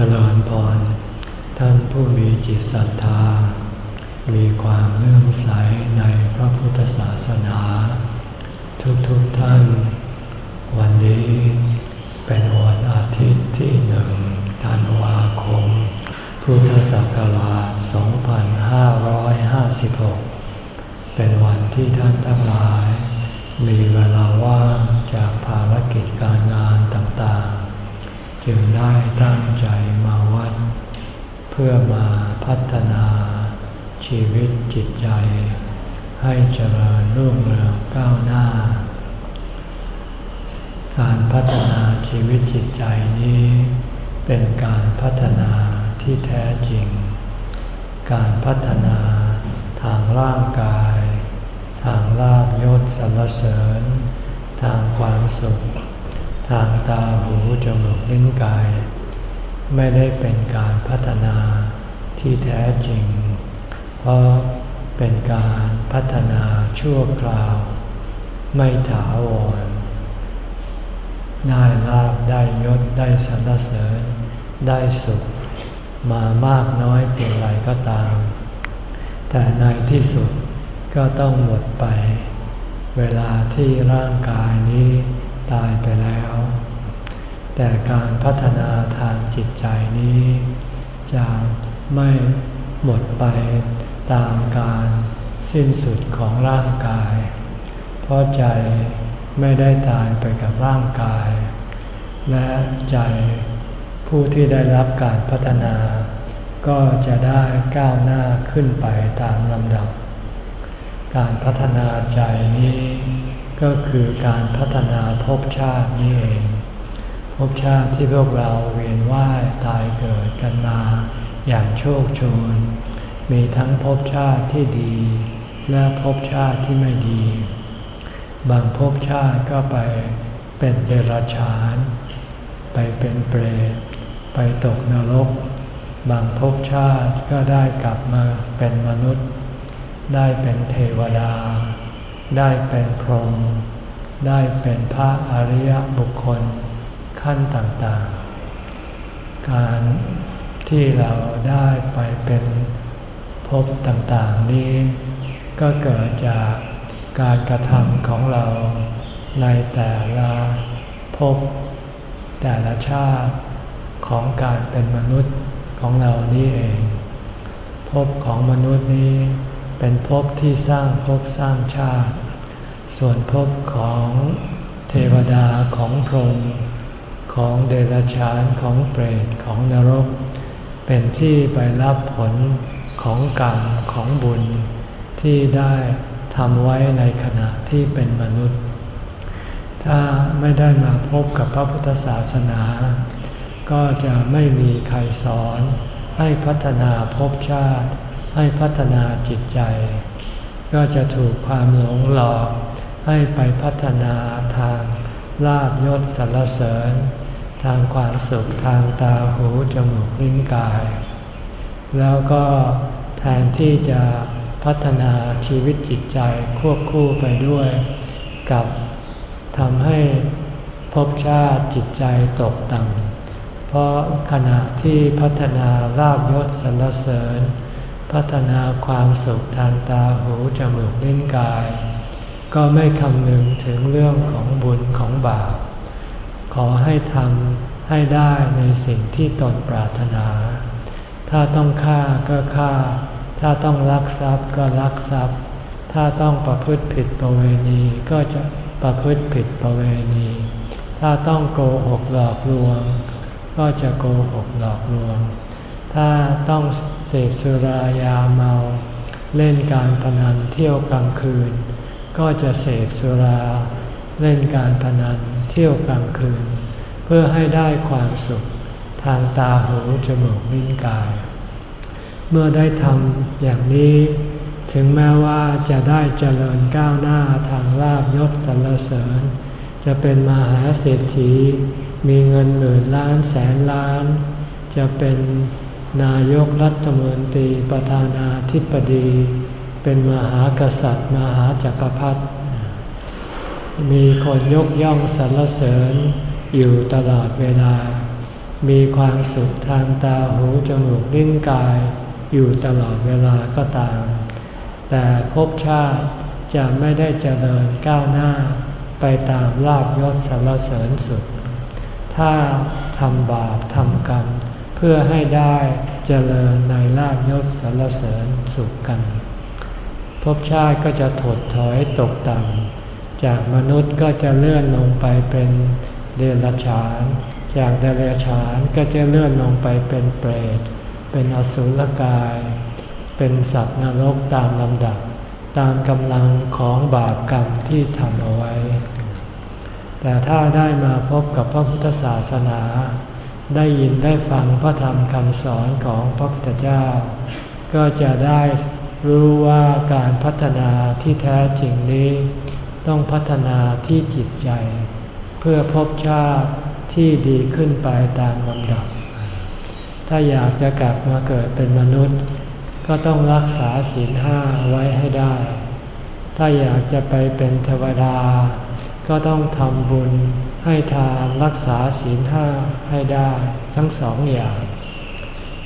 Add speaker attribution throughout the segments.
Speaker 1: จริญพร ท่านผู้มีจิตศรัทธา มีความเลื่อมใสในพระพุทธศาสนา ทุกๆทท่าน วันนี้เป็นวันอาทิตย์ที่หนึ่งธันวาคม พุทธศักราช 2556 เป็นวันที่ท่านทั้งหลาย มีเวลาว่างจากภารกิจการงานต่างๆ จึงได้ตั้งใจมาวัด เพื่อมาพัฒนาชีวิตจิตใจ ให้เจริญรุ่งเรืองก้าวหน้า การพัฒนาชีวิตจิตใจนี้ เป็นการพัฒนาที่แท้จริง การพัฒนาทางร่างกาย ทางลาบยศสรรเสริญ ทางความสุข ทางตาหูจมูกลิ้นกาย ไม่ได้เป็นการพัฒนาที่แท้จริง เพราะเป็นการพัฒนาชั่วคราว ไม่ถาวร ได้ลาบได้ยศได้สรรเสริญ ได้สุข มามากน้อยเพียงไรก็ตาม แต่ในที่สุดก็ต้องหมดไป เวลาที่ร่างกายนี้ ตายไปแล้ว แต่การพัฒนาทางจิตใจนี้ จะไม่หมดไปตามการสิ้นสุดของร่างกาย เพราะใจไม่ได้ตายไปกับร่างกาย และใจผู้ที่ได้รับการพัฒนา ก็จะได้ก้าวหน้าขึ้นไปตามลำดับ การพัฒนาใจนี้ ก็คือการพัฒนาภพชาตินี้เองภพชาติที่พวกเราเวียนว่ายตายเกิดกันมาอย่างโชคโชน มีทั้งภพชาติที่ดี และภพชาติที่ไม่ดี บางภพชาติก็ไปเป็นเดรัจฉาน ไปเป็นเปรต ไปตกนรก บางภพชาติก็ได้กลับมาเป็นมนุษย์ ได้เป็นเทวดา ได้เป็นพรหมได้เป็นพระอริยบุคคลขั้นต่างๆ การที่เราได้ไปเป็นภพต่างๆนี้ ก็เกิดจากการกระทำของเราในแต่ละภพแต่ละชาติของการเป็นมนุษย์ของเรานี่เองภพของมนุษย์นี้ เป็นภพที่สร้างภพสร้างชาติ ส่วนภพของเทวดาของพรหมของเดรัจฉานของเปรตของนรก เป็นที่ไปรับผลของกรรมของบุญที่ได้ทำไว้ในขณะที่เป็นมนุษย์ ถ้าไม่ได้มาพบกับพระพุทธศาสนา ก็จะไม่มีใครสอนให้พัฒนาภพชาติ ให้พัฒนาจิตใจ ก็จะถูกความหลงหลอกให้ไปพัฒนาทางลาบยศสรรเสริญ ทางความสุขทางตาหูจมูกลิ้นกาย แล้วก็แทนที่จะพัฒนาชีวิตจิตใจควบคู่ไปด้วย กับทำให้ภพชาติจิตใจตกต่ำเพราะขณะที่พัฒนาลาบยศสรรเสริญ พัฒนาความสุขทางตาหูจมูกลิ้นกาย ก็ไม่คำนึงถึงเรื่องของบุญของบาป ขอให้ทำให้ได้ในสิ่งที่ตนปรารถนา ถ้าต้องฆ่าก็ฆ่า ถ้าต้องลักทรัพย์ก็ลักทรัพย์ ถ้าต้องประพฤติผิดประเวณีก็จะประพฤติผิดประเวณี ถ้าต้องโกหกหลอกลวง ก็จะโกหกหลอกลวง ถ้าต้องเสพสุรายาเมา เล่นการพนันเที่ยวกลางคืน ก็จะเสพสุราเล่นการพนันเที่ยวกลางคืน เพื่อให้ได้ความสุขทางตาหูจมูกลิ้นกาย เมื่อได้ทำอย่างนี้ ถึงแม้ว่าจะได้เจริญก้าวหน้าทางลาบยศสรรเสริญ จะเป็นมหาเศรษฐี มีเงินหมื่นล้านแสนล้าน จะเป็น นายกรัฐมนตรีประธานาธิบดี เป็นมหากษัตริย์ มหาจักรพรรดิมีคนยกย่องสรรเสริญอยู่ตลอดเวลา มีความสุขทางตาหูจมูกลิ้นกาย อยู่ตลอดเวลาก็ตาม แต่ภพชาติจะไม่ได้เจริญก้าวหน้าไปตามลาบยศสารเสริญสุดถ้าทำบาปทำกรรม เพื่อให้ได้เจริญในลาบยศสารเสริญสุขกัน ภพชาติก็จะถดถอยตกต่ำจากมนุษย์ก็จะเลื่อนลงไปเป็นเดรัจฉาน จากเดรัจฉานก็จะเลื่อนลงไปเป็นเปรต เป็นอสุรกาย เป็นสัตว์นรกตามลำดับ ตามกำลังของบาปกรรมที่ทำเอาไว้ แต่ถ้าได้มาพบกับพระพุทธศาสนา ได้ยินได้ฟังพระธรรมคำสอนของพระพุทธเจ้า ก็จะได้รู้ว่าการพัฒนาที่แท้จริงนี้ ต้องพัฒนาที่จิตใจ เพื่อพบชาติที่ดีขึ้นไปตามลำดับ ถ้าอยากจะกลับมาเกิดเป็นมนุษย์ ก็ต้องรักษาศีลห้าไว้ให้ได้ ถ้าอยากจะไปเป็นเทวดา ก็ต้องทำบุญ ให้ทานรักษาศีลห้าให้ได้ทั้งสองอย่าง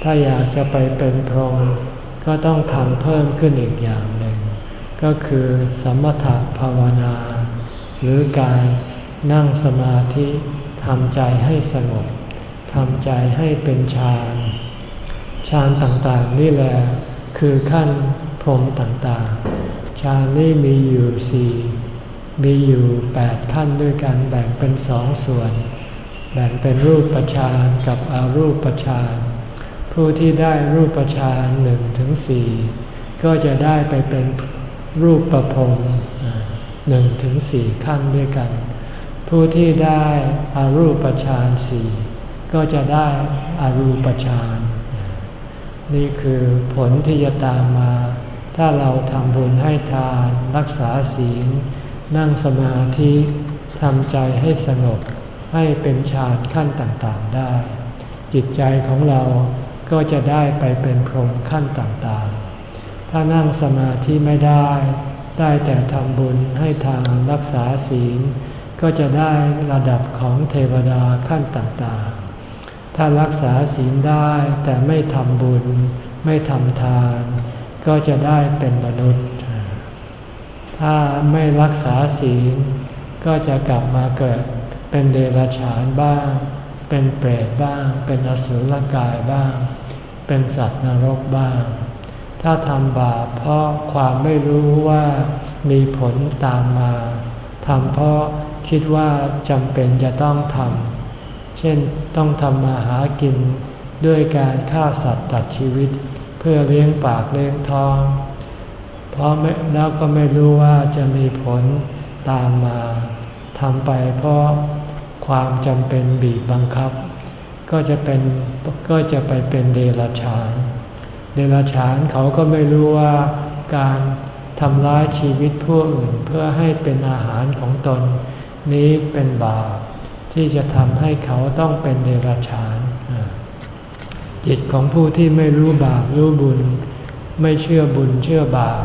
Speaker 1: ถ้าอยากจะไปเป็นพรหมก็ต้องทำเพิ่มขึ้นอีกอย่างหนึ่ง ก็คือสมถภาวนา หรือการนั่งสมาธิทำใจให้สงบทำใจให้เป็นฌานฌานต่างๆนี่แหละคือขั้นพรหมต่างๆ ฌานนี่มีอยู่สี่ มีอยู่แปดขั้นด้วยกันแบ่งเป็นสองส่วน แบ่งเป็นรูปฌานกับอรูปฌานผู้ที่ได้รูปฌานหนึ่งถึงสี่ก็จะได้ไปเป็นรูปประพรมหนึ่งถึงสี่ขั้นด้วยกัน ผู้ที่ได้อารูปฌานสี่ก็จะได้อารูปฌานนี่คือผลที่จะตามมา ถ้าเราทำบุญให้ทานรักษาศีล นั่งสมาธิทำใจให้สงบให้เป็นฌานขั้นต่างๆได้ จิตใจของเราก็จะได้ไปเป็นพรหมขั้นต่างๆ ถ้านั่งสมาธิไม่ได้ ได้แต่ทำบุญให้ทานรักษาศีล ก็จะได้ระดับของเทวดาขั้นต่างๆ ถ้ารักษาศีลได้แต่ไม่ทำบุญ ไม่ทำทาน ก็จะได้เป็นมนุษย์ ถ้าไม่รักษาศีล ก็จะกลับมาเกิดเป็นเดรัจฉานบ้าง เป็นเปรตบ้าง เป็นอสุรกายบ้าง เป็นสัตว์นรกบ้าง ถ้าทำบาปเพราะความไม่รู้ว่ามีผลตามมาทำเพราะคิดว่าจำเป็นจะต้องทำ เช่นต้องทำมาหากินด้วยการฆ่าสัตว์ตัดชีวิต เพื่อเลี้ยงปากเลี้ยงท้อง เพราะแล้วก็ไม่รู้ว่าจะมีผลตามมาทำไปเพราะความจำเป็นบีบบังคับ ก็จะเป็นก็จะไปเป็นเดรัจฉาน เดรัจฉานเขาก็ไม่รู้ว่าการทำร้ายชีวิตผู้อื่นเพื่อให้เป็นอาหารของตน นี้เป็นบาปที่จะทำให้เขาต้องเป็นเดรัจฉาน จิตของผู้ที่ไม่รู้บาปรู้บุญ ไม่เชื่อบุญเชื่อบาป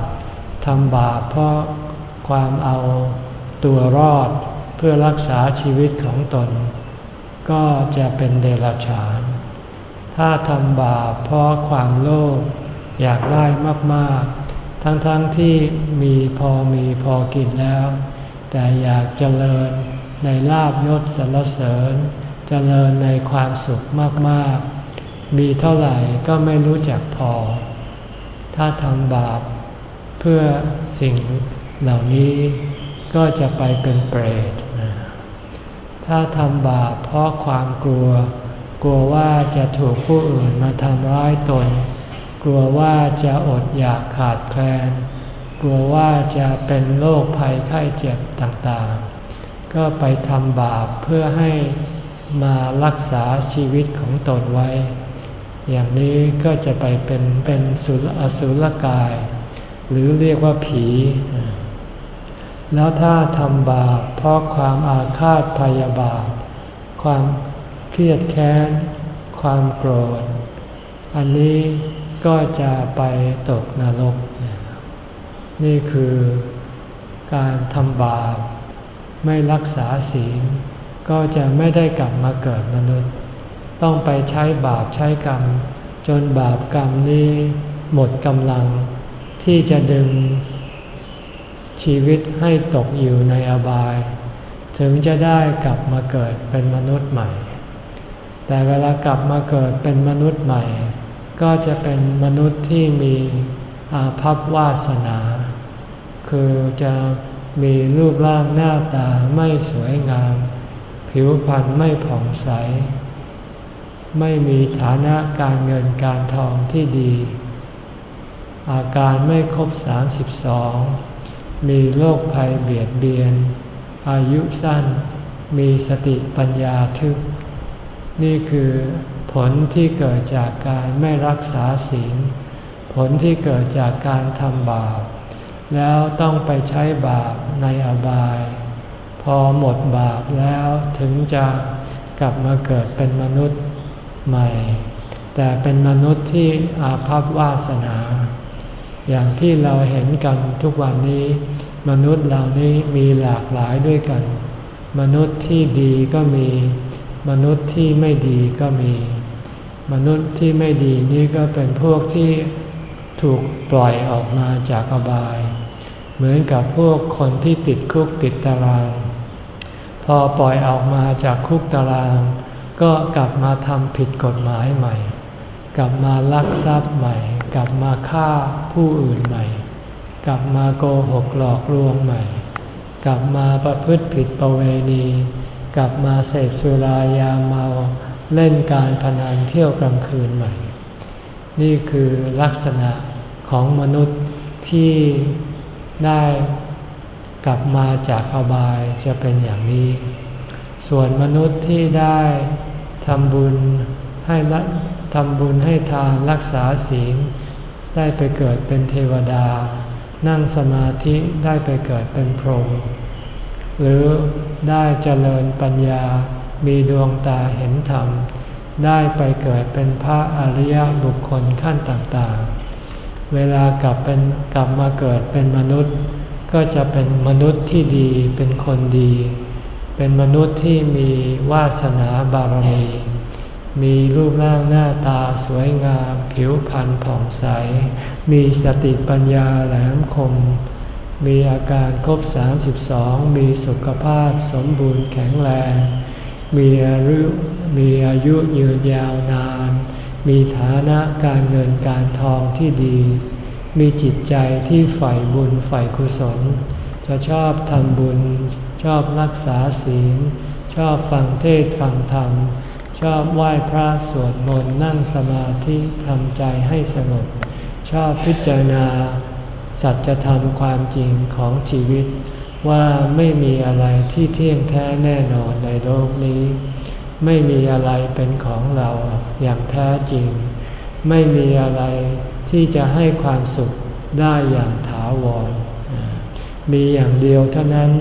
Speaker 1: ทำบาปเพราะความเอาตัวรอดเพื่อรักษาชีวิตของตน ก็จะเป็นเดรัจฉาน ถ้าทำบาปเพราะความโลภอยากได้มากๆ ทั้งๆทที่มีพอมีพอกินแล้ว แต่อยากเจริญในลาบยศสรรเสริญ เจริญในความสุขมากๆ มีเท่าไหร่ก็ไม่รู้จักพอ ถ้าทำบาป พื่อสิ่งเหล่านี้ก็จะไปเป็นเปรต ถ้าทำบาปเพราะความกลัว กลัวว่าจะถูกผู้อื่นมาทำร้ายตน กลัวว่าจะอดอยากขาดแคลน กลัวว่าจะเป็นโรคภัยไข้เจ็บต่างๆ ก็ไปทำบาปเพื่อให้มารักษาชีวิตของตนไว้ อย่างนี้ก็จะไปเป็นเป็นสุอสุรกาย หรือเรียกว่าผี แล้วถ้าทำบาปเพราะความอาฆาตพยาบาท ความเครียดแค้น ความโกรธ อันนี้ก็จะไปตกนรก นี่คือการทำบาปไม่รักษาศีล ก็จะไม่ได้กลับมาเกิดมนุษย์ ต้องไปใช้บาปใช้กรรม จนบาปกรรมนี้หมดกำลัง ที่จะดึงชีวิตให้ตกอยู่ในอบาย ถึงจะได้กลับมาเกิดเป็นมนุษย์ใหม่ แต่เวลากลับมาเกิดเป็นมนุษย์ใหม่ ก็จะเป็นมนุษย์ที่มีอาภัพวาสนา คือจะมีรูปร่างหน้าตาไม่สวยงาม ผิวพรรณไม่ผ่องใส ไม่มีฐานะการเงินการทองที่ดี อาการไม่ครบ 32 มีโรคภัยเบียดเบียน อายุสั้น มีสติปัญญาทึบ นี่คือผลที่เกิดจากการไม่รักษาศีล ผลที่เกิดจากการทำบาป แล้วต้องไปใช้บาปในอบาย พอหมดบาปแล้วถึงจะกลับมาเกิดเป็นมนุษย์ใหม่ แต่เป็นมนุษย์ที่อาภัพวาสนา อย่างที่เราเห็นกันทุกวันนี้ มนุษย์เหล่านี้มีหลากหลายด้วยกัน มนุษย์ที่ดีก็มี มนุษย์ที่ไม่ดีก็มี มนุษย์ที่ไม่ดีนี่ก็เป็นพวกที่ถูกปล่อยออกมาจากอบาย เหมือนกับพวกคนที่ติดคุกติดตาราง พอปล่อยออกมาจากคุกตาราง ก็กลับมาทำผิดกฎหมายใหม่ กลับมาลักทรัพย์ใหม่ กลับมาฆ่าผู้อื่นใหม่ กลับมาโกหกหลอกลวงใหม่ กลับมาประพฤติผิดประเวณี กลับมาเสพสุรายาเมาเล่นการพนันเที่ยวกลางคืนใหม่ นี่คือลักษณะของมนุษย์ที่ได้กลับมาจากอบายจะเป็นอย่างนี้ ส่วนมนุษย์ที่ได้ทำบุญให้ละ ทำบุญให้ทานรักษาศีล ได้ไปเกิดเป็นเทวดา นั่งสมาธิได้ไปเกิดเป็นพรหมหรือได้เจริญปัญญา มีดวงตาเห็นธรรม ได้ไปเกิดเป็นพระอริยบุคคลขั้นต่างๆ เวลากลับเป็นกลับมาเกิดเป็นมนุษย์ ก็จะเป็นมนุษย์ที่ดีเป็นคนดี เป็นมนุษย์ที่มีวาสนาบารมี มีรูปร่างหน้าตาสวยงาม ผิวพรรณผ่องใส มีสติปัญญาแหลมคม มีอาการครบ 32 มีสุขภาพสมบูรณ์แข็งแรง มีอายุมีอายุยืนยาวนาน มีฐานะการเงินการทองที่ดี มีจิตใจที่ใฝ่บุญใฝ่กุศล จะชอบทำบุญ ชอบรักษาศีล ชอบฟังเทศฟังธรรม ชอบไหว้พระสวดมนต์นั่งสมาธิทำใจให้สงบ ชอบพิจารณา สัจธรรมความจริงของชีวิต ว่าไม่มีอะไรที่เที่ยงแท้แน่นอนในโลกนี้ ไม่มีอะไรเป็นของเราอย่างแท้จริง ไม่มีอะไรที่จะให้ความสุขได้อย่างถาวร มีอย่างเดียวเท่านั้น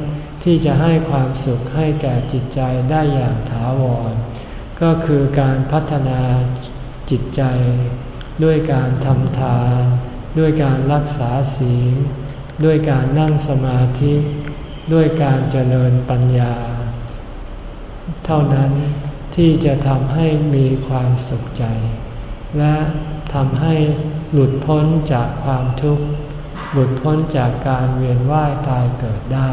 Speaker 1: ที่จะให้ความสุขให้แก่จิตใจได้อย่างถาวร ก็คือการพัฒนาจิตใจ ด้วยการทำทาน ด้วยการรักษาศีล ด้วยการนั่งสมาธิ ด้วยการเจริญปัญญา เท่านั้นที่จะทำให้มีความสุขใจ และทำให้หลุดพ้นจากความทุกข์ หลุดพ้นจากการเวียนว่ายตายเกิดได้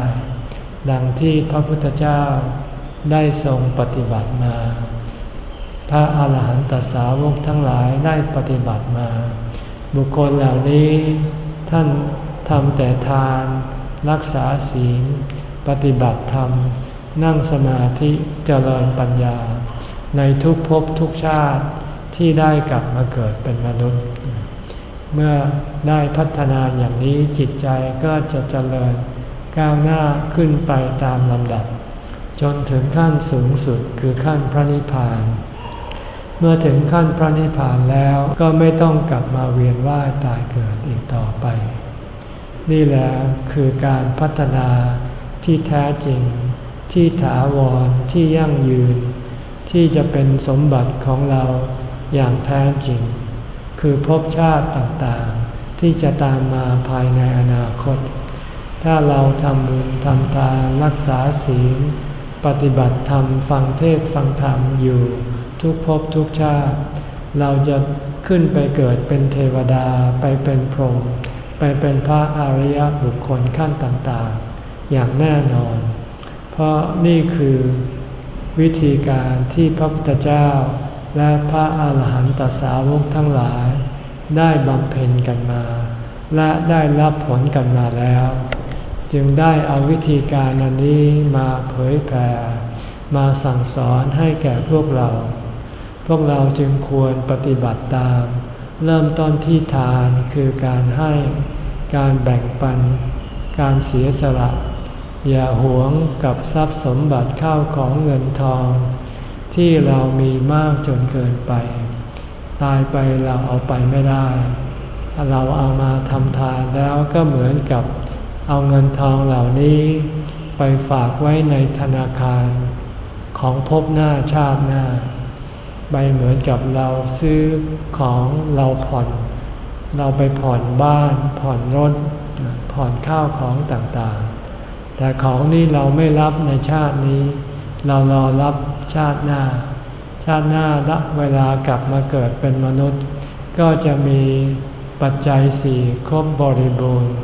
Speaker 1: ดังที่พระพุทธเจ้าได้ทรงปฏิบัติมา พระอาหารหันตสาวกทั้งหลายได้ปฏิบัติมา บุคคลเหล่านี้ท่านทำแต่ทาน รักษาศีล ปฏิบัติธรรม นั่งสมาธิเจริญปัญญา ในทุกภพทุกชาติที่ได้กลับมาเกิดเป็นมนุษย์ เมื่อได้พัฒนาอย่างนี้จิตใจก็จะเจริญก้าวหน้าขึ้นไปตามลำดับ จนถึงขั้นสูงสุดคือขั้นพระนิพพาน เมื่อถึงขั้นพระนิพพานแล้วก็ไม่ต้องกลับมาเวียนว่ายตายเกิดอีกต่อไป นี่แหละคือการพัฒนาที่แท้จริง ที่ถาวรที่ยั่งยืน ที่จะเป็นสมบัติของเราอย่างแท้จริง คือภพชาติต่างๆ ที่จะตามมาภายในอนาคต ถ้าเราทำบุญทำทานรักษาศีล ปฏิบัติธรรมฟังเทศฟังธรรมอยู่ ทุกภพทุกชาติ เราจะขึ้นไปเกิดเป็นเทวดาไปเป็นพรหมไปเป็นพระอริยบุคคลขั้นต่างๆ อย่างแน่นอน เพราะนี่คือวิธีการที่พระพุทธเจ้า และพระอาหารหันตสาวกทั้งหลาย ได้บำเพ็ญกันมา และได้รับผลกันมาแล้ว จึงได้เอาวิธีการอันนี้มาเผยแผ่มาสั่งสอนให้แก่พวกเรา พวกเราจึงควรปฏิบัติตาม เริ่มต้นที่ทานคือการให้ การแบ่งปัน การเสียสละ อย่าหวงกับทรัพย์สมบัติเข้าของเงินทอง ที่เรามีมากจนเกินไป ตายไปเราเอาไปไม่ได้ เราเอามาทำทานแล้วก็เหมือนกับเอาเงินทองเหล่านี้ ไปฝากไว้ในธนาคาร ของภพหน้าชาติหน้า ไปเหมือนกับเราซื้อของเราผ่อน เราไปผ่อนบ้าน ผ่อนรถ ผ่อนข้าวของต่างๆ แต่ของนี้เราไม่รับในชาตินี้ เรารอรับชาติหน้า ชาติหน้าลเวลากลับมาเกิดเป็นมนุษย์ ก็จะมีปัจจัยสี่ครบบริบูรณ์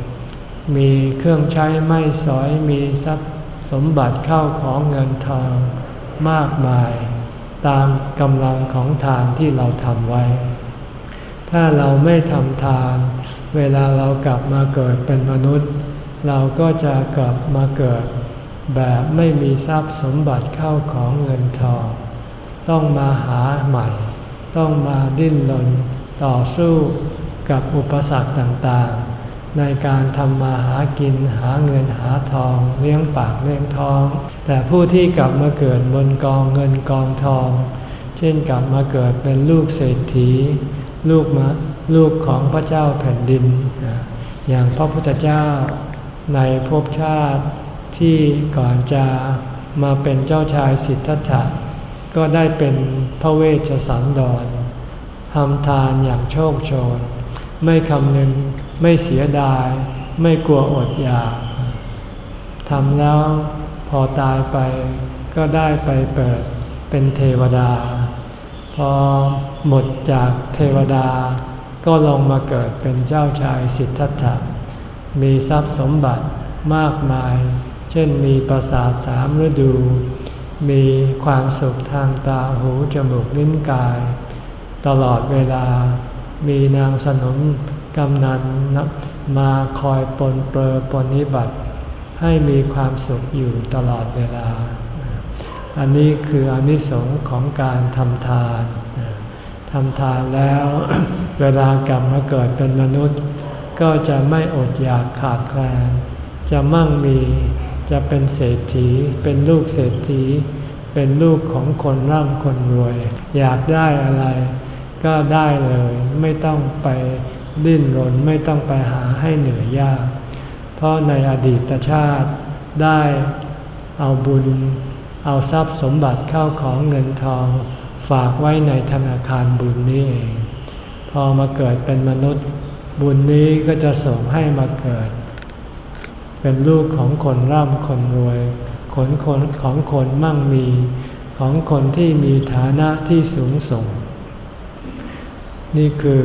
Speaker 1: มีเครื่องใช้ไม่สอยมีทรัพย์สมบัติเข้าของเงินทองมากมาย ตามกำลังของทานที่เราทำไว้ ถ้าเราไม่ทำทาน เวลาเรากลับมาเกิดเป็นมนุษย์ เราก็จะกลับมาเกิด แบบไม่มีทรัพย์สมบัติเข้าของเงินทอง ต้องมาหาใหม่ ต้องมาดิ้นรนต่อสู้กับอุปสรรคต่าง ในการทำมาหากินหาเงินหาทองเลี้ยงปากเลี้ยงท้อง แต่ผู้ที่กลับมาเกิดบนกองเงินกองทอง เช่นกลับมาเกิดเป็นลูกเศรษฐี ลูกมาลูกของพระเจ้าแผ่นดิน อย่างพระพุทธเจ้าในภพชาติที่ก่อนจะมาเป็นเจ้าชายสิทธัตถะก็ได้เป็นพระเวชสันดรทำทานอย่างโชคโชน ไม่คำนึง ไม่เสียดาย ไม่กลัวอดอยากทำแล้วพอตายไปก็ได้ไปเปิดเป็นเทวดา พอหมดจากเทวดา ก็ลงมาเกิดเป็นเจ้าชายสิทธัตถะ มีทรัพย์สมบัติมากมาย เช่นมีประสาทสามฤดู มีความสุขทางตาหูจมูกลิ้นกาย ตลอดเวลามีนางสนม กำนันมาคอยปนเปื้อปนิบัติ ให้มีความสุขอยู่ตลอดเวลา อันนี้คืออนิสงค์ของการทำทานทำทานแล้วเวลากลับมาเกิดเป็นมนุษย์ ก็จะไม่อดอยากขาดแคลนจะมั่งมีจะเป็นเศรษฐี เป็นลูกเศรษฐี เป็นลูกของคนร่ำคนรวย อยากได้อะไร ก็ได้เลยไม่ต้องไป ดิ้นรนไม่ต้องไปหาให้เหนื่อยยาก เพราะในอดีตชาติได้เอาบุญ เอาทรัพย์สมบัติเข้าของเงินทองฝากไว้ในธนาคารบุญนี้เอง พอมาเกิดเป็นมนุษย์บุญนี้ก็จะส่งให้มาเกิด เป็นลูกของคนร่ำคนรวยขนคนของคนมั่งมี ของคนที่มีฐานะที่สูงส่ง นี่คือ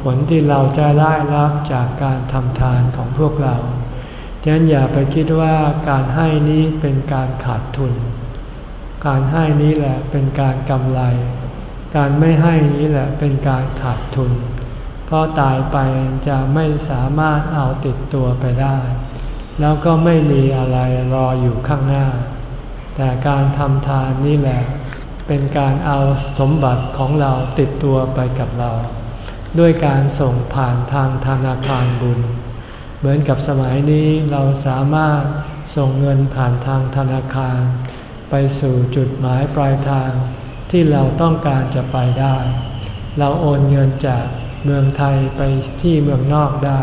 Speaker 1: ผลที่เราจะได้รับจากการทำทานของพวกเราฉะนั้นอย่าไปคิดว่าการให้นี้เป็นการขาดทุน การให้นี้แหละเป็นการกำไร การไม่ให้นี้แหละเป็นการขาดทุน เพราะตายไปจะไม่สามารถเอาติดตัวไปได้ แล้วก็ไม่มีอะไรรออยู่ข้างหน้า แต่การทำทานนี่แหละ เป็นการเอาสมบัติของเราติดตัวไปกับเรา ด้วยการส่งผ่านทางธนาคารบุญ เหมือนกับสมัยนี้เราสามารถส่งเงินผ่านทางธนาคาร ไปสู่จุดหมายปลายทางที่เราต้องการจะไปได้ เราโอนเงินจากเมืองไทยไปที่เมืองนอกได้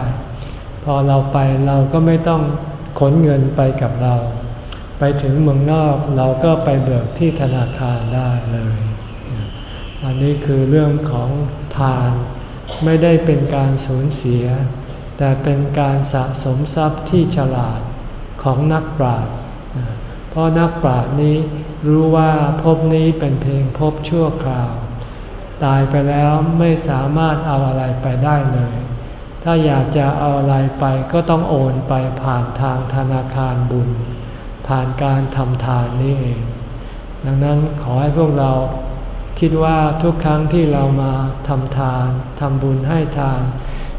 Speaker 1: พอเราไปเราก็ไม่ต้องขนเงินไปกับเรา ไปถึงเมืองนอกเราก็ไปเบิกที่ธนาคารได้เลย อันนี้คือเรื่องของทานไม่ได้เป็นการสูญเสีย แต่เป็นการสะสมทรัพย์ที่ฉลาดของนักปราชญ์เพราะนักปราชญ์นี้รู้ว่าภพนี้เป็นเพียงภพชั่วคราว ตายไปแล้วไม่สามารถเอาอะไรไปได้เลย ถ้าอยากจะเอาอะไรไปก็ต้องโอนไปผ่านทางธนาคารบุญ ผ่านการทำทานนี่เอง ดังนั้นขอให้พวกเราคิดว่าทุกครั้งที่เรามาทำทานทำบุญให้ทาน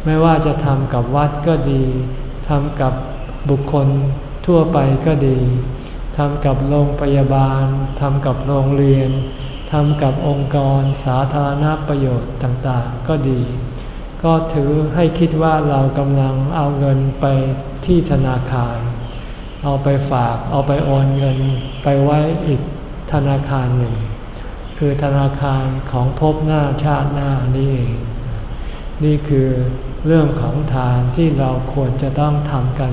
Speaker 1: ไม่ว่าจะทำกับวัดก็ดีทำกับบุคคลทั่วไปก็ดีทำกับโรงพยาบาลทำกับโรงเรียนทำกับองค์กรสาธารณประโยชน์ต่างๆ ก็ดี ก็ถือให้คิดว่าเรากำลังเอาเงินไปที่ธนาคาร เอาไปฝาก เอาไปโอนเงินไปไว้อีกธนาคารหนึ่ง คือธนาคารของภพหน้าชาติหน้านี่เอง นี่คือเรื่องของทานที่เราควรจะต้องทำกัน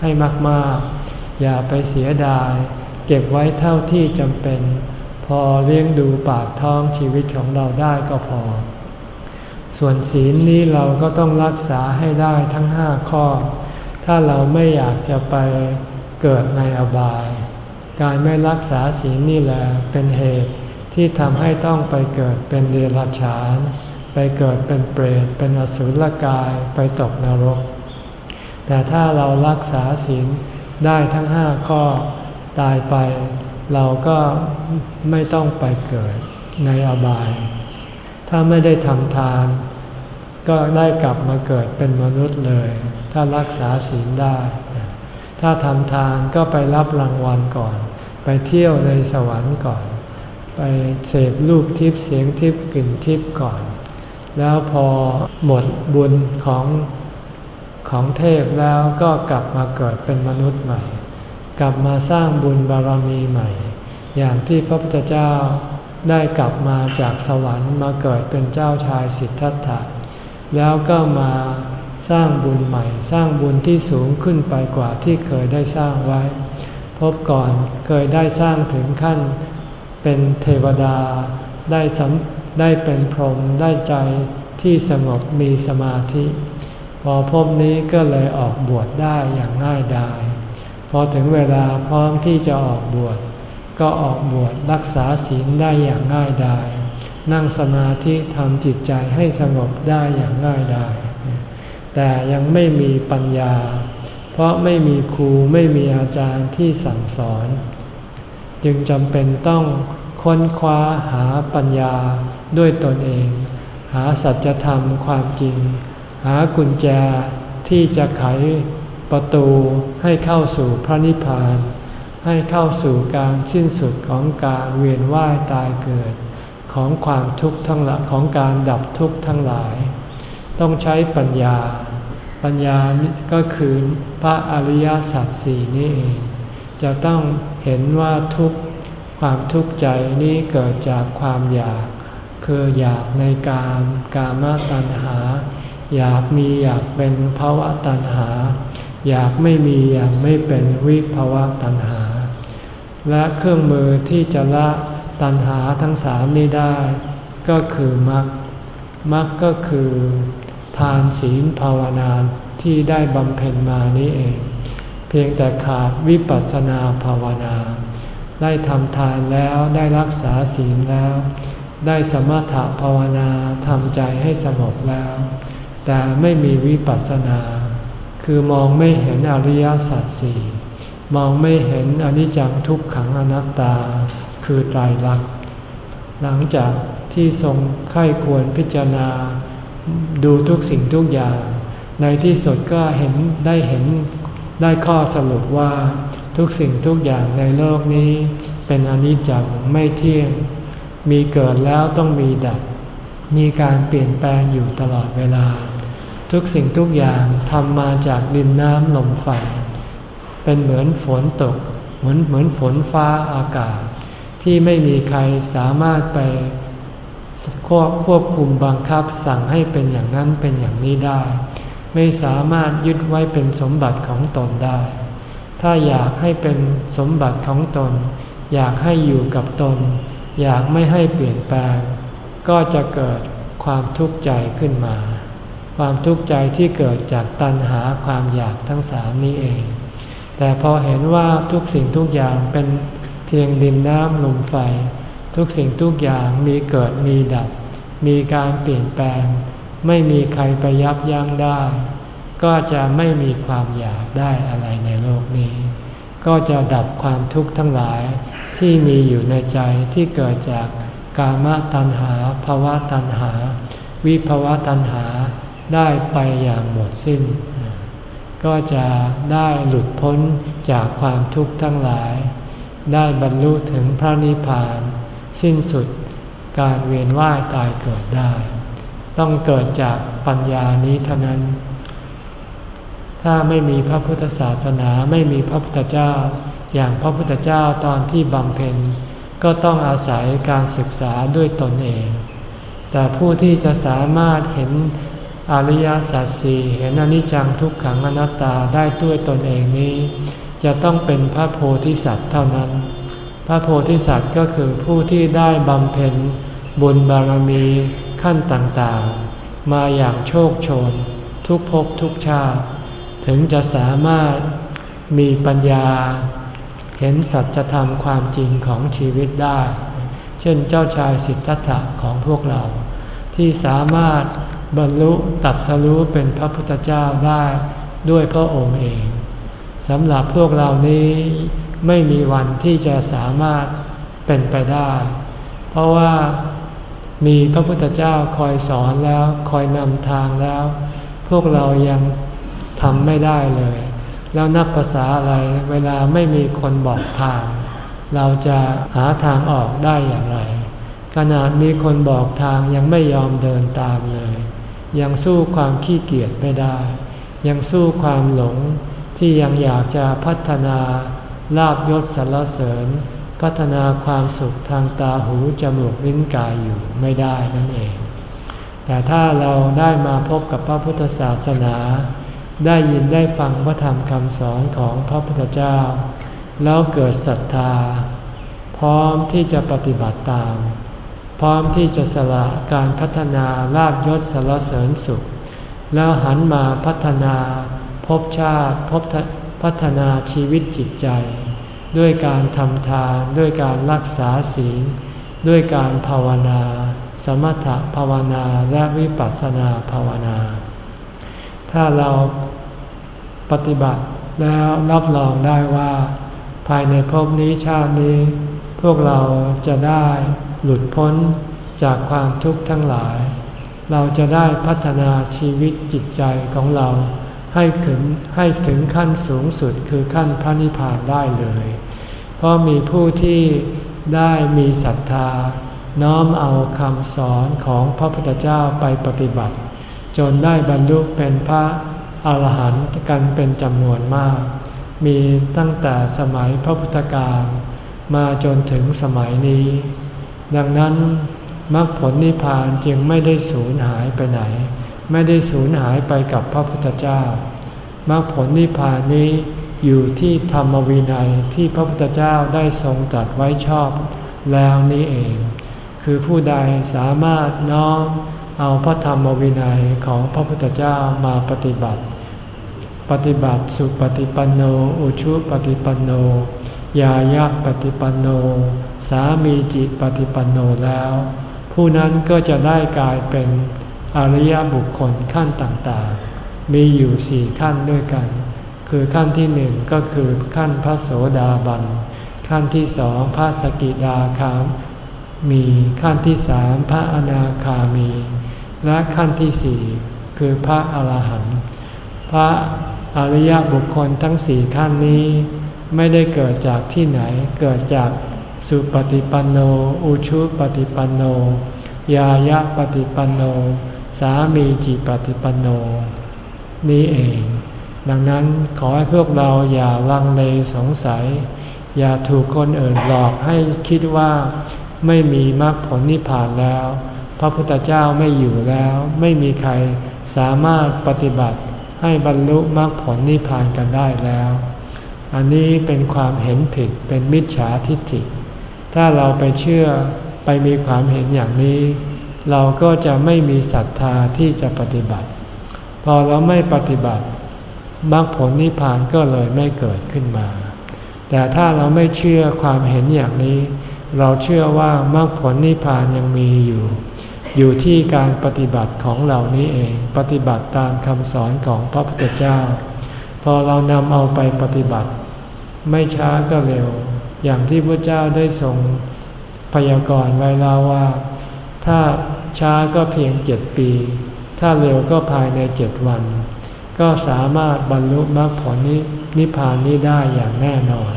Speaker 1: ให้มากๆ อย่าไปเสียดาย เก็บไว้เท่าที่จำเป็น พอเลี้ยงดูปากท้องชีวิตของเราได้ก็พอ ส่วนศีลนี้เราก็ต้องรักษาให้ได้ทั้งห้าข้อ ถ้าเราไม่อยากจะไป เกิดในอบาย การไม่รักษาศีลนี่แหละเป็นเหตุที่ทำให้ต้องไปเกิดเป็นเดรัจฉาน ไปเกิดเป็นเปรต เป็นอสุรกาย ไปตกนรก แต่ถ้าเรารักษาศีลได้ทั้งห้าข้อตายไป เราก็ไม่ต้องไปเกิดในอบาย ถ้าไม่ได้ทำทาน ก็ได้กลับมาเกิดเป็นมนุษย์เลย ถ้ารักษาศีลได้ ถ้าทำทานก็ไปรับรางวัลก่อน ไปเที่ยวในสวรรค์ก่อน ไปเสพรูปทิพย์เสียงทิพย์กลิ่นทิพย์ก่อน แล้วพอหมดบุญของของเทพแล้วก็กลับมาเกิดเป็นมนุษย์ใหม่ กลับมาสร้างบุญบารมีใหม่ อย่างที่พระพุทธเจ้าได้กลับมาจากสวรรค์มาเกิดเป็นเจ้าชายสิทธัตถะแล้วก็มา สร้างบุญใหม่ สร้างบุญที่สูงขึ้นไปกว่าที่เคยได้สร้างไว้ พบก่อนเคยได้สร้างถึงขั้น เป็นเทวดาได้สัมได้เป็นพรหมได้ใจที่สงบมีสมาธิ พอพบนี้ก็เลยออกบวชได้อย่างง่ายดายพอถึงเวลาพร้อมที่จะออกบวชก็ออกบวชรักษาศีลได้อย่างง่ายดาย นั่งสมาธิทำจิตใจให้สงบได้อย่างง่ายดาย แต่ยังไม่มีปัญญา เพราะไม่มีครูไม่มีอาจารย์ที่สั่งสอน จึงจำเป็นต้องค้นคว้าหาปัญญาด้วยตนเอง หาสัจธรรมความจริง หากุญแจที่จะไขประตูให้เข้าสู่พระนิพพาน ให้เข้าสู่การสิ้นสุดของการเวียนว่ายตายเกิด ของความทุกข์ทั้งหลายของการดับทุกข์ทั้งหลาย ต้องใช้ปัญญา ปัญญาก็คือพระอริยสัจสี่นี่เอง จะต้องเห็นว่าทุกความทุกข์ใจนี้เกิดจากความอยาก คืออยากในการกามตัณหา อยากมีอยากเป็นภาวะตัณหา อยากไม่มีอยากไม่เป็นวิภาวะตัณหา และเครื่องมือที่จะละตัณหาทั้งสามนี้ได้ ก็คือมรรคมรรคก็คือ ทานศีลภาวนาที่ได้บำเพ็ญมานี้เอง เพียงแต่ขาดวิปัสสนาภาวนา ได้ทำทานแล้วได้รักษาศีลแล้ว ได้สมถะภาวนาทำใจให้สงบแล้ว แต่ไม่มีวิปัสสนา คือมองไม่เห็นอริยสัจสี่มองไม่เห็นอนิจจังทุกขังอนัตตา คือไตรลักษณ์หลังจากที่ทรงไข้ควรพิจารณา ดูทุกสิ่งทุกอย่าง ในที่สุดก็เห็นได้เห็นได้ข้อสรุปว่าทุกสิ่งทุกอย่างในโลกนี้ เป็นอนิจจังไม่เที่ยง มีเกิดแล้วต้องมีดับ มีการเปลี่ยนแปลงอยู่ตลอดเวลา ทุกสิ่งทุกอย่างทำมาจากดินน้ำลมไฟเป็นเหมือนฝนตก เหมือนเหมือนฝนฟ้าอากาศ ที่ไม่มีใครสามารถไป ควบควบคุมบังคับสั่งให้เป็นอย่างนั้นเป็นอย่างนี้ได้ ไม่สามารถยึดไว้เป็นสมบัติของตนได้ ถ้าอยากให้เป็นสมบัติของตน อยากให้อยู่กับตน อยากไม่ให้เปลี่ยนแปลง ก็จะเกิดความทุกข์ใจขึ้นมา ความทุกข์ใจที่เกิดจากตัณหาความอยากทั้งสามนี้เอง แต่พอเห็นว่าทุกสิ่งทุกอย่างเป็นเพียงดินน้ำลมไฟ ทุกสิ่งทุกอย่างมีเกิดมีดับ มีการเปลี่ยนแปลง ไม่มีใครไปยับยั้งได้ ก็จะไม่มีความอยากได้อะไรในโลกนี้ ก็จะดับความทุกข์ทั้งหลายที่มีอยู่ในใจที่เกิดจากกามตัณหาภาวะตัณหา วิภาวะตัณหาได้ไปอย่างหมดสิ้น ก็จะได้หลุดพ้นจากความทุกข์ทั้งหลาย ได้บรรลุถึงพระนิพพาน สิ้นสุดการเวียนว่ายตายเกิดได้ ต้องเกิดจากปัญญานี้เท่านั้น ถ้าไม่มีพระพุทธศาสนาไม่มีพระพุทธเจ้า อย่างพระพุทธเจ้าตอนที่บำเพ็ญ ก็ต้องอาศัยการศึกษาด้วยตนเอง แต่ผู้ที่จะสามารถเห็นอริยสัจสี่เห็นอนิจจังทุกขังอนัตตาได้ด้วยตนเองนี้ จะต้องเป็นพระโพธิสัตว์เท่านั้น พระโพธิสัตว์ก็คือผู้ที่ได้บำเพ็ญบุญบารมีขั้นต่างๆ มาอย่างโชคโชน ทุกภพทุกชาติ ถึงจะสามารถมีปัญญา เห็นสัจธรรมความจริงของชีวิตได้ เช่นเจ้าชายสิทธัตถะของพวกเรา ที่สามารถบรรลุตัดสรู้เป็นพระพุทธเจ้าได้ด้วยพระองค์เองสำหรับพวกเรานี้ ไม่มีวันที่จะสามารถเป็นไปได้ เพราะว่ามีพระพุทธเจ้าคอยสอนแล้วคอยนำทางแล้ว พวกเรายังทำไม่ได้เลย แล้วนับภาษาอะไรเวลาไม่มีคนบอกทาง เราจะหาทางออกได้อย่างไร ขนาดมีคนบอกทางยังไม่ยอมเดินตามเลย ยังสู้ความขี้เกียจไม่ได้ ยังสู้ความหลงที่ยังอยากจะพัฒนา ลาบยศสรรเสริญ พัฒนาความสุขทางตาหูจมูกลิ้นกายอยู่ไม่ได้นั่นเอง แต่ถ้าเราได้มาพบกับพระพุทธศาสนา ได้ยินได้ฟังพระธรรมคำสอนของพระพุทธเจ้า แล้วเกิดศรัทธา พร้อมที่จะปฏิบัติตาม พร้อมที่จะสละการพัฒนาลาบยศสารเสริญสุข แล้วหันมาพัฒนาภพชาติภพ พัฒนาชีวิตจิตใจ ด้วยการทำทานด้วยการรักษาศีล ด้วยการภาวนา สมถภาวนาและวิปัสสนาภาวนา ถ้าเราปฏิบัติแล้วรับรองได้ว่า ภายในภพนี้ชาตินี้ พวกเราจะได้หลุดพ้นจากความทุกข์ทั้งหลาย เราจะได้พัฒนาชีวิตจิตใจของเรา ให้ถึงให้ถึงขั้นสูงสุดคือขั้นพระนิพพานได้เลย เพราะมีผู้ที่ได้มีศรัทธา น้อมเอาคำสอนของพระพุทธเจ้าไปปฏิบัติ จนได้บรรลุเป็นพระอาหารหันต์กันเป็นจำนวนมาก มีตั้งแต่สมัยพระพุทธกาลมาจนถึงสมัยนี้ ดังนั้นมรรคผลนิพพานจึงไม่ได้สูญหายไปไหน ไม่ได้สูญหายไปกับพระพุทธเจ้ามรรคผลนิพพานนี้อยู่ที่ธรรมวินัยที่พระพุทธเจ้าได้ทรงตรัสไว้ชอบแล้วนี้เอง คือผู้ใดสามารถน้อมเอาพระธรรมวินัยของพระพุทธเจ้ามาปฏิบัติ ปฏิบัติสุปฏิปันโน อุชุปฏิปันโน ยายะปฏิปันโน สามีจิปฏิปันโนแล้ว ผู้นั้นก็จะได้กลายเป็น อริยบุคคลขั้นต่างๆ มีอยู่สี่ขั้นด้วยกัน คือขั้นที่หนึ่งก็คือขั้นพระโสดาบัน ขั้นที่สองพระสกิดาคามมีขั้นที่สามพระอนาคามี และขั้นที่สี่คือพระอรหันต์พระอริยบุคคลทั้งสี่ขั้นนี้ไม่ได้เกิดจากที่ไหนเกิดจากสุปฏิปันโน อุชุปฏิปันโน ยายะปฏิปันโน สามีจิปฏิปันโน นี้เอง ดังนั้นขอให้พวกเราอย่าลังเลสงสัย อย่าถูกคนอื่นหลอกให้คิดว่าไม่มีมรรคผลนิพพานแล้ว พระพุทธเจ้าไม่อยู่แล้ว ไม่มีใครสามารถปฏิบัติให้บรรลุมรรคผลนิพพานกันได้แล้ว อันนี้เป็นความเห็นผิดเป็นมิจฉาทิฏฐิ ถ้าเราไปเชื่อไปมีความเห็นอย่างนี้ เราก็จะไม่มีศรัทธาที่จะปฏิบัติ พอเราไม่ปฏิบัติมรรคผลนิพพานก็เลยไม่เกิดขึ้นมา แต่ถ้าเราไม่เชื่อความเห็นอย่างนี้ เราเชื่อว่ามรรคผลนิพพานยังมีอยู่ อยู่ที่การปฏิบัติของเรานี้เอง ปฏิบัติตามคำสอนของพระพุทธเจ้า พอเรานำเอาไปปฏิบัติ ไม่ช้าก็เร็ว อย่างที่พระเจ้าได้ทรงพยากรณ์ไว้แล้วว่า ถ้าช้าก็เพียงเจ็ดปี ถ้าเร็วก็ภายในเจ็ดวัน ก็สามารถบรรลุมรรคผลนิพพานนี้ได้อย่างแน่นอน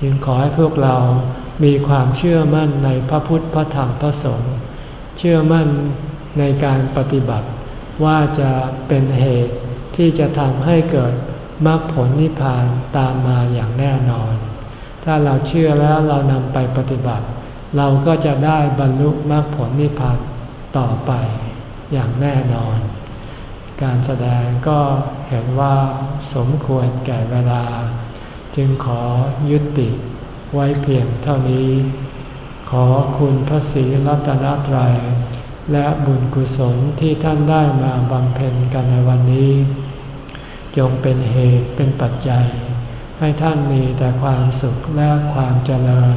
Speaker 1: จึงขอให้พวกเรามีความเชื่อมั่นในพระพุทธพระธรรมพระสงฆ์เชื่อมั่นในการปฏิบัติ ว่าจะเป็นเหตุที่จะทำให้เกิดมรรคผลนิพพานตามมาอย่างแน่นอน ถ้าเราเชื่อแล้วเรานำไปปฏิบัติ เราก็จะได้บรรลุมรรคผลนิพพานต่อไปอย่างแน่นอน การแสดงก็เห็นว่าสมควรแก่เวลา จึงขอยุติไว้เพียงเท่านี้ ขอคุณพระศรีรัตนตรัย และบุญกุศลที่ท่านได้มาบำเพ็ญกันในวันนี้ จงเป็นเหตุเป็นปัจจัย ให้ท่านมีแต่ความสุขและความเจริญ